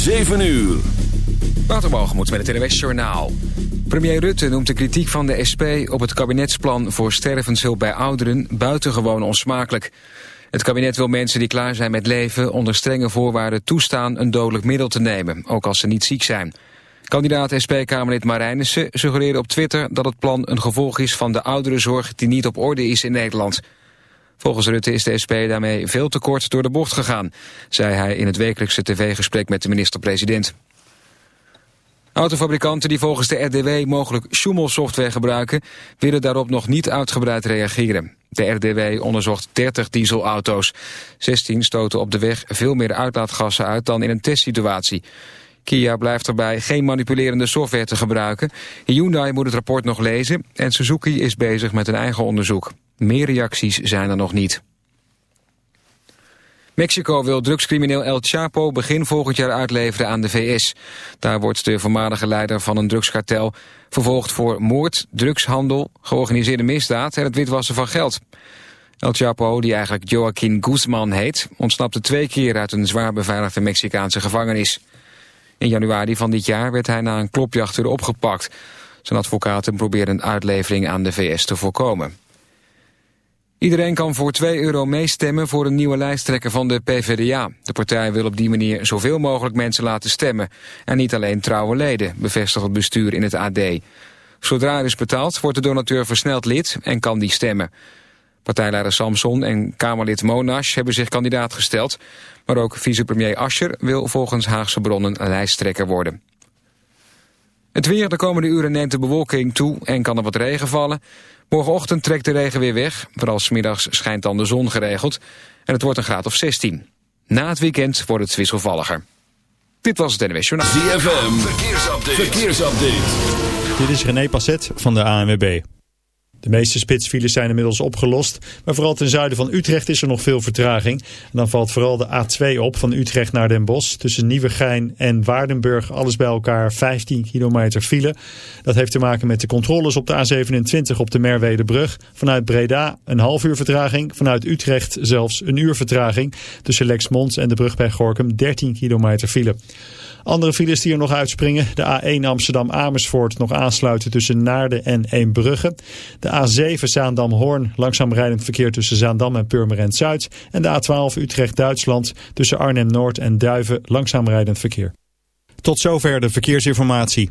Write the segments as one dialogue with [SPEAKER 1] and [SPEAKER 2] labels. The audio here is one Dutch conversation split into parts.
[SPEAKER 1] 7 uur.
[SPEAKER 2] Waterbalgemoed met het NWS Journaal. Premier Rutte noemt de kritiek van de SP op het kabinetsplan voor stervenshulp bij ouderen buitengewoon onsmakelijk. Het kabinet wil mensen die klaar zijn met leven onder strenge voorwaarden toestaan een dodelijk middel te nemen, ook als ze niet ziek zijn. Kandidaat SP-Kamerlid Marijnissen suggereerde op Twitter dat het plan een gevolg is van de ouderenzorg die niet op orde is in Nederland. Volgens Rutte is de SP daarmee veel te kort door de bocht gegaan, zei hij in het wekelijkse tv-gesprek met de minister-president. Autofabrikanten die volgens de RDW mogelijk Schumel-software gebruiken... willen daarop nog niet uitgebreid reageren. De RDW onderzocht 30 dieselauto's. 16 stoten op de weg veel meer uitlaatgassen uit dan in een testsituatie. Kia blijft erbij geen manipulerende software te gebruiken. Hyundai moet het rapport nog lezen en Suzuki is bezig met een eigen onderzoek. Meer reacties zijn er nog niet. Mexico wil drugscrimineel El Chapo begin volgend jaar uitleveren aan de VS. Daar wordt de voormalige leider van een drugskartel vervolgd voor moord, drugshandel, georganiseerde misdaad en het witwassen van geld. El Chapo, die eigenlijk Joaquin Guzman heet, ontsnapte twee keer uit een zwaar beveiligde Mexicaanse gevangenis. In januari van dit jaar werd hij na een klopjacht weer opgepakt. Zijn advocaten probeerden een uitlevering aan de VS te voorkomen. Iedereen kan voor 2 euro meestemmen voor een nieuwe lijsttrekker van de PvdA. De partij wil op die manier zoveel mogelijk mensen laten stemmen. En niet alleen trouwe leden, bevestigt het bestuur in het AD. Zodra er is betaald, wordt de donateur versneld lid en kan die stemmen. Partijleider Samson en Kamerlid Monash hebben zich kandidaat gesteld. Maar ook vicepremier Ascher wil volgens Haagse bronnen lijsttrekker worden. Het weer de komende uren neemt de bewolking toe en kan er wat regen vallen. Morgenochtend trekt de regen weer weg. Vooral smiddags schijnt dan de zon geregeld. En het wordt een graad of 16. Na het weekend wordt het wisselvalliger. Dit was het NWS Journaal.
[SPEAKER 1] ZFM, verkeersupdate. verkeersupdate.
[SPEAKER 3] Dit is René Passet van de ANWB. De meeste spitsfiles zijn inmiddels opgelost. Maar vooral ten zuiden van Utrecht is er nog veel vertraging. En dan valt vooral de A2 op van Utrecht naar Den Bosch. Tussen Nieuwegein en Waardenburg alles bij elkaar 15 kilometer file. Dat heeft te maken met de controles op de A27 op de Merwedebrug. Vanuit Breda een half uur vertraging. Vanuit Utrecht zelfs een uur vertraging. Tussen Lexmond en de brug bij Gorkum 13 kilometer file. Andere files die er nog uitspringen. De A1 Amsterdam-Amersfoort nog aansluiten tussen Naarden en Eembrugge. De A7 Zaandam-Hoorn langzaam rijdend verkeer tussen Zaandam en Purmerend Zuid. En de A12 Utrecht-Duitsland tussen Arnhem-Noord en Duiven langzaam rijdend verkeer. Tot zover de verkeersinformatie.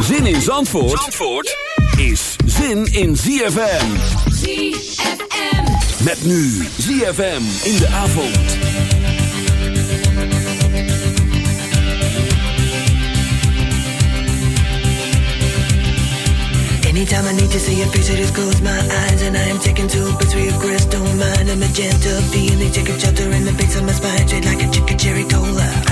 [SPEAKER 1] Zin in Zandvoort, Zandvoort is zin in ZFM.
[SPEAKER 4] ZFM.
[SPEAKER 1] Met nu ZFM in de avond.
[SPEAKER 5] Anytime I need to see your face, I just close my eyes and I am taken to a place where your crystal mind a magenta feeling. Take a shelter in the base of my spine, straight like a chicken cherry cola.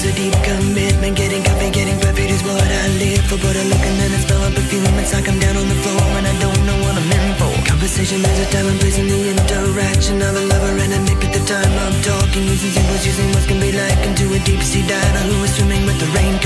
[SPEAKER 5] is a deep commitment. Getting coffee, getting perfect is what I live for. But I look and then I smell a perfume. It's like I'm down on the floor and I don't know what I'm in for. Conversation, there's a time and place in the interaction of a lover and a nick at the time I'm talking. Using symbols, using what can be like into a deep sea diver who is swimming with the rain.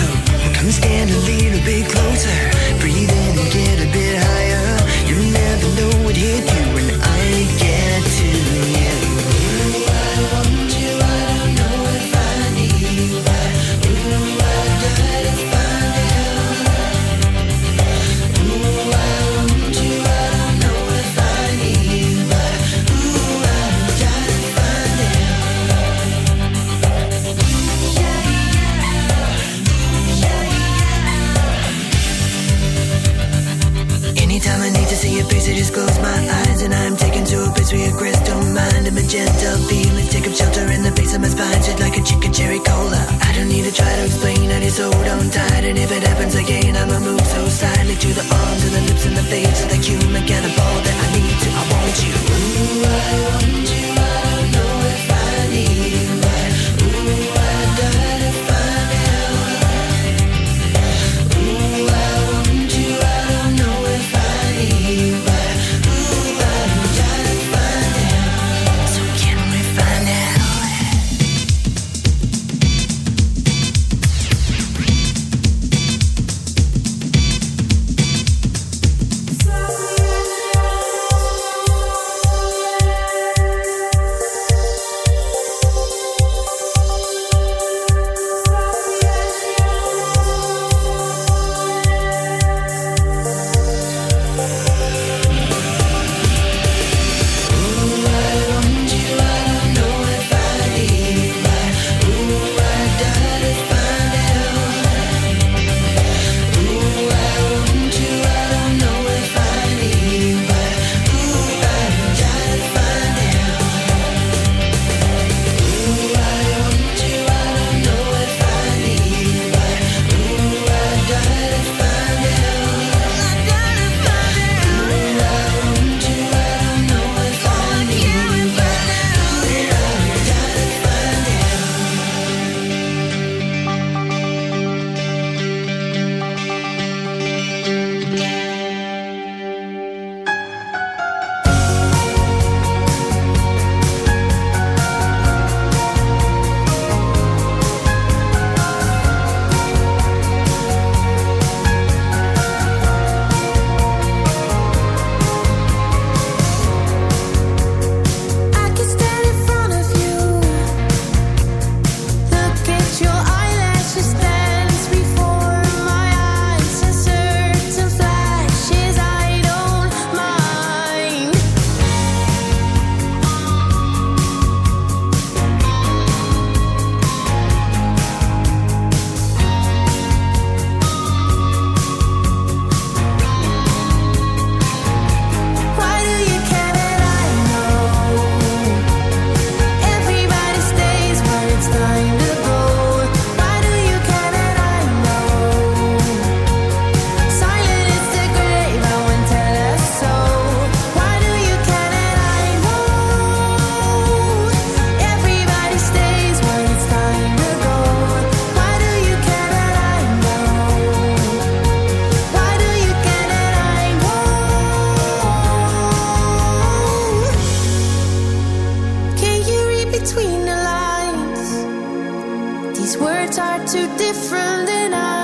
[SPEAKER 5] start too different than I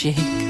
[SPEAKER 6] Shake.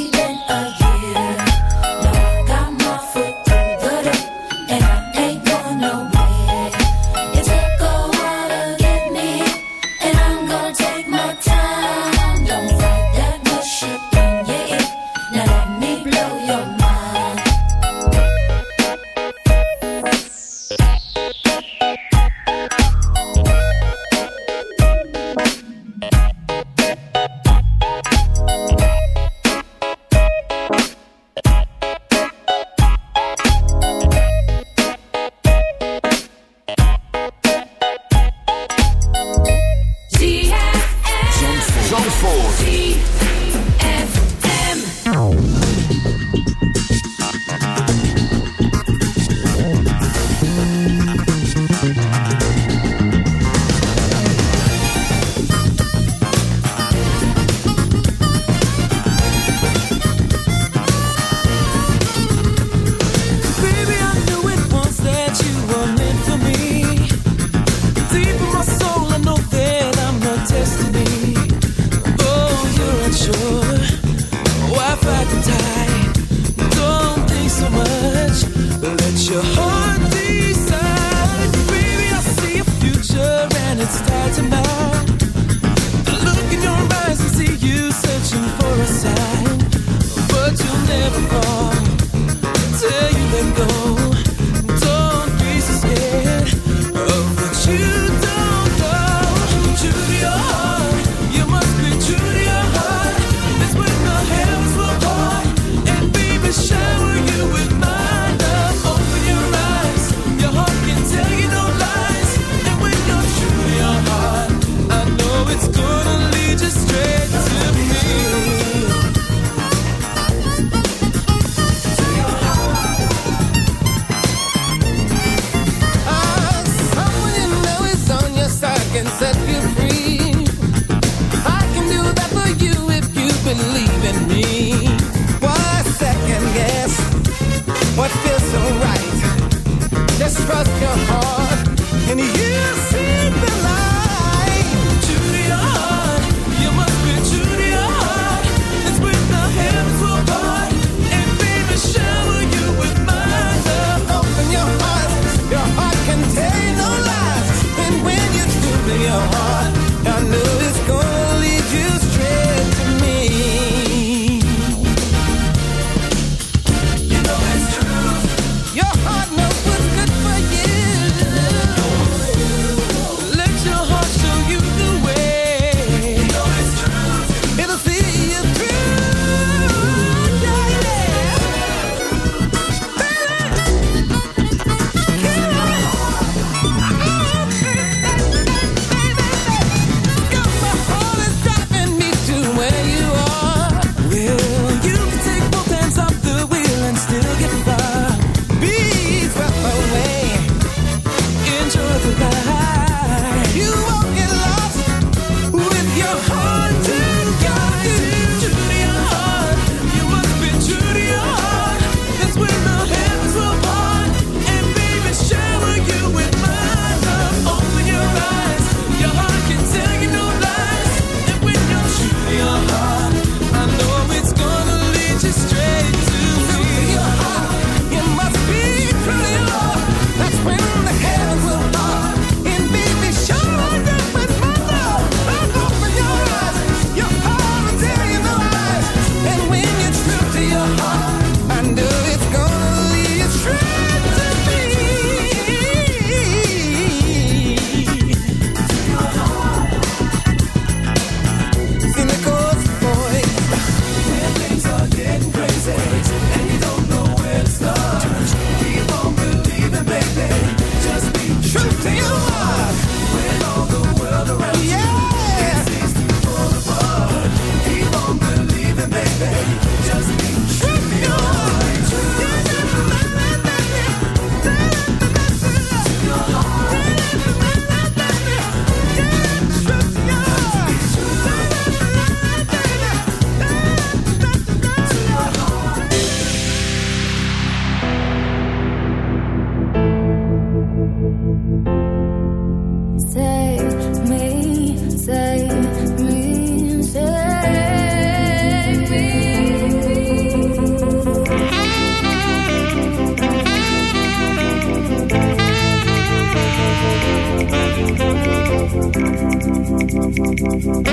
[SPEAKER 7] Thank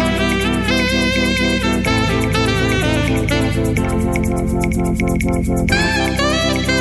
[SPEAKER 7] you.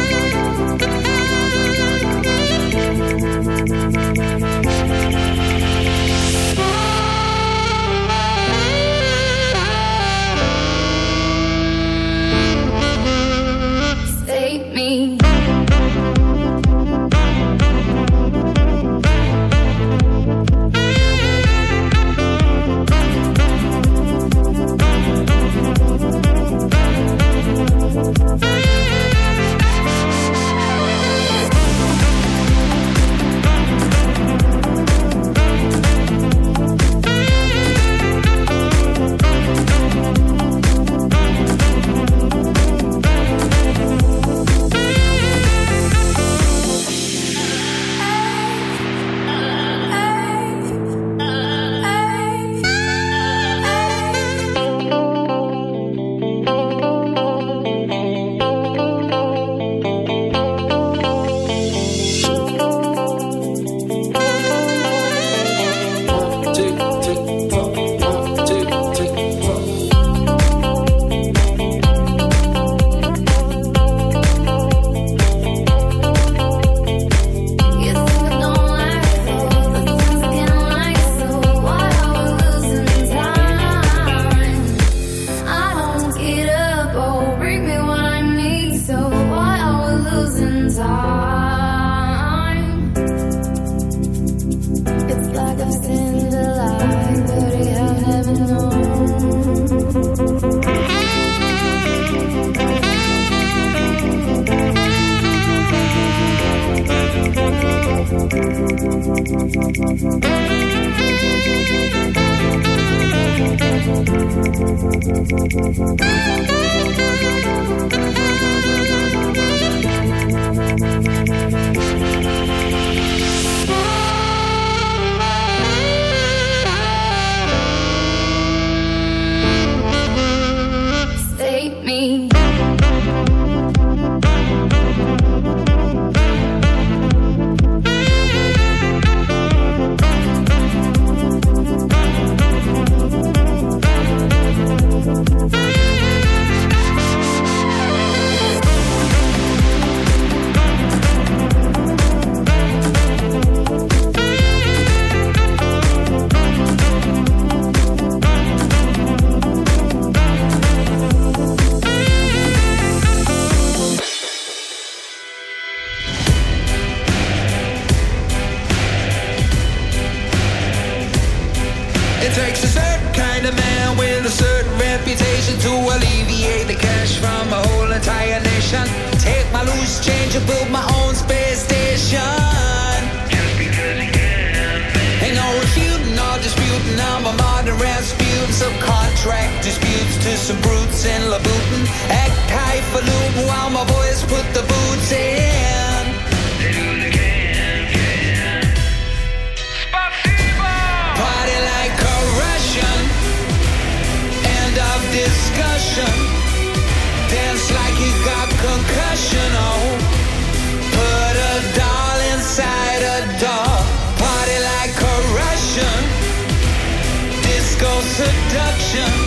[SPEAKER 8] bizarre discussion. Dance like he got concussion. Oh, put a doll inside a doll. Party like a Russian. Disco seduction.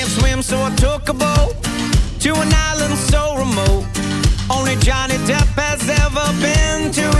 [SPEAKER 9] can't swim, so I took a boat to an island so remote. Only Johnny Depp has ever been to